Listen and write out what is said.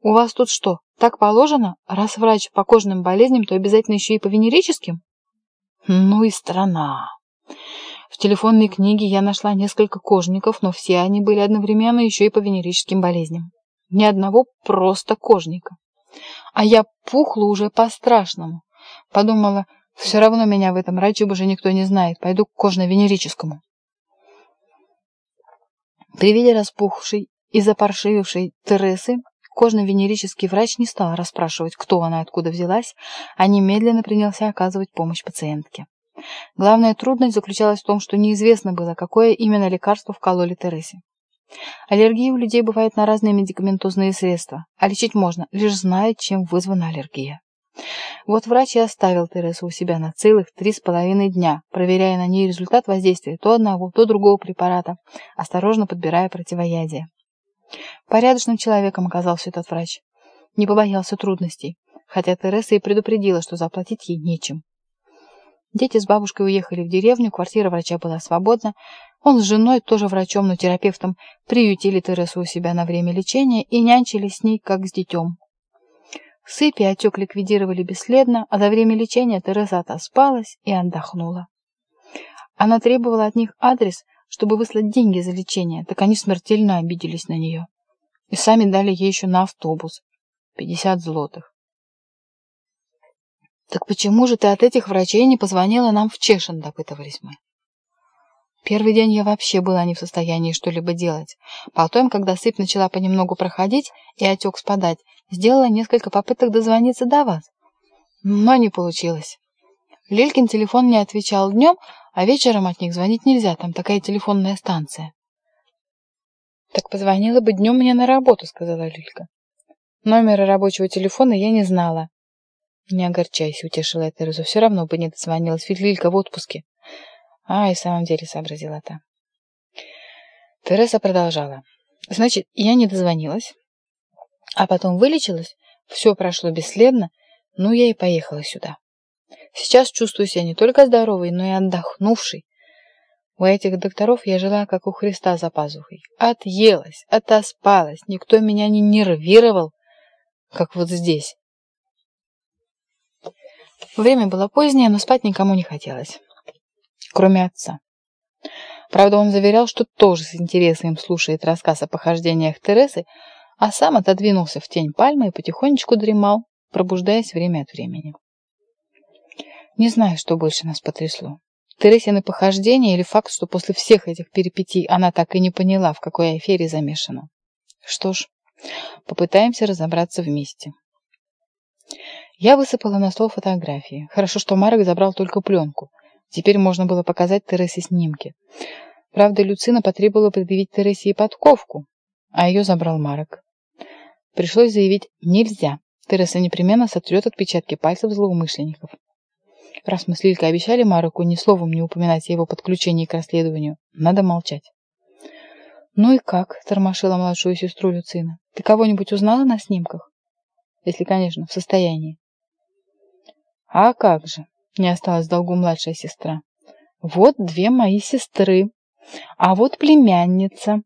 У вас тут что, так положено? Раз врач по кожным болезням, то обязательно еще и по венерическим? Ну и страна. В телефонной книге я нашла несколько кожников, но все они были одновременно еще и по венерическим болезням. Ни одного просто кожника. А я пухла уже по-страшному. Подумала, все равно меня в этом враче уже никто не знает. Пойду к кожно-венерическому. При виде распухшей и запаршивившей Тересы кожно-венерический врач не стал расспрашивать, кто она и откуда взялась, а немедленно принялся оказывать помощь пациентке. Главная трудность заключалась в том, что неизвестно было, какое именно лекарство вкололи Тересе. Аллергия у людей бывает на разные медикаментозные средства, а лечить можно, лишь зная, чем вызвана аллергия. Вот врач и оставил Тересу у себя на целых три с половиной дня, проверяя на ней результат воздействия то одного, то другого препарата, осторожно подбирая противоядие. Порядочным человеком оказался этот врач. Не побоялся трудностей, хотя Тереса и предупредила, что заплатить ей нечем. Дети с бабушкой уехали в деревню, квартира врача была свободна. Он с женой, тоже врачом, но терапевтом, приютили Тересу у себя на время лечения и нянчили с ней, как с детем. Сыпь и отек ликвидировали бесследно, а до времени лечения Тереза отоспалась и отдохнула. Она требовала от них адрес, чтобы выслать деньги за лечение, так они смертельно обиделись на нее. И сами дали ей еще на автобус. Пятьдесят злотых. «Так почему же ты от этих врачей не позвонила нам в Чешин?» – допытывались мы. Первый день я вообще была не в состоянии что-либо делать. Потом, когда сыпь начала понемногу проходить и отек спадать, сделала несколько попыток дозвониться до вас. Но не получилось. Лилькин телефон не отвечал днем, а вечером от них звонить нельзя, там такая телефонная станция. «Так позвонила бы днем мне на работу», — сказала Лилька. Номера рабочего телефона я не знала. «Не огорчайся», — утешила я Терезу. «Все равно бы не дозвонилась, ведь Лилька в отпуске». «А, и в самом деле», — сообразила та. Тереза продолжала. «Значит, я не дозвонилась, а потом вылечилась, все прошло бесследно, ну, я и поехала сюда. Сейчас чувствую себя не только здоровой, но и отдохнувшей. У этих докторов я жила, как у Христа за пазухой. Отъелась, отоспалась, никто меня не нервировал, как вот здесь. Время было позднее, но спать никому не хотелось, кроме отца. Правда, он заверял, что тоже с интересом слушает рассказ о похождениях Тересы, а сам отодвинулся в тень пальмы и потихонечку дремал, пробуждаясь время от времени. Не знаю, что больше нас потрясло. Тересины похождения или факт, что после всех этих перипетий она так и не поняла, в какой афере замешана. Что ж, попытаемся разобраться вместе. Я высыпала на стол фотографии. Хорошо, что Марок забрал только пленку. Теперь можно было показать Тересе снимки. Правда, Люцина потребовала предъявить Тересе и подковку, а ее забрал Марок. Пришлось заявить «нельзя». Тереса непременно сотрет отпечатки пальцев злоумышленников. Раз мы с Лилькой обещали Мароку ни словом не упоминать о его подключении к расследованию, надо молчать. «Ну и как?» – тормошила младшую сестру Люцина. «Ты кого-нибудь узнала на снимках?» «Если, конечно, в состоянии». А как же, не осталась в долгу младшая сестра. Вот две мои сестры, а вот племянница.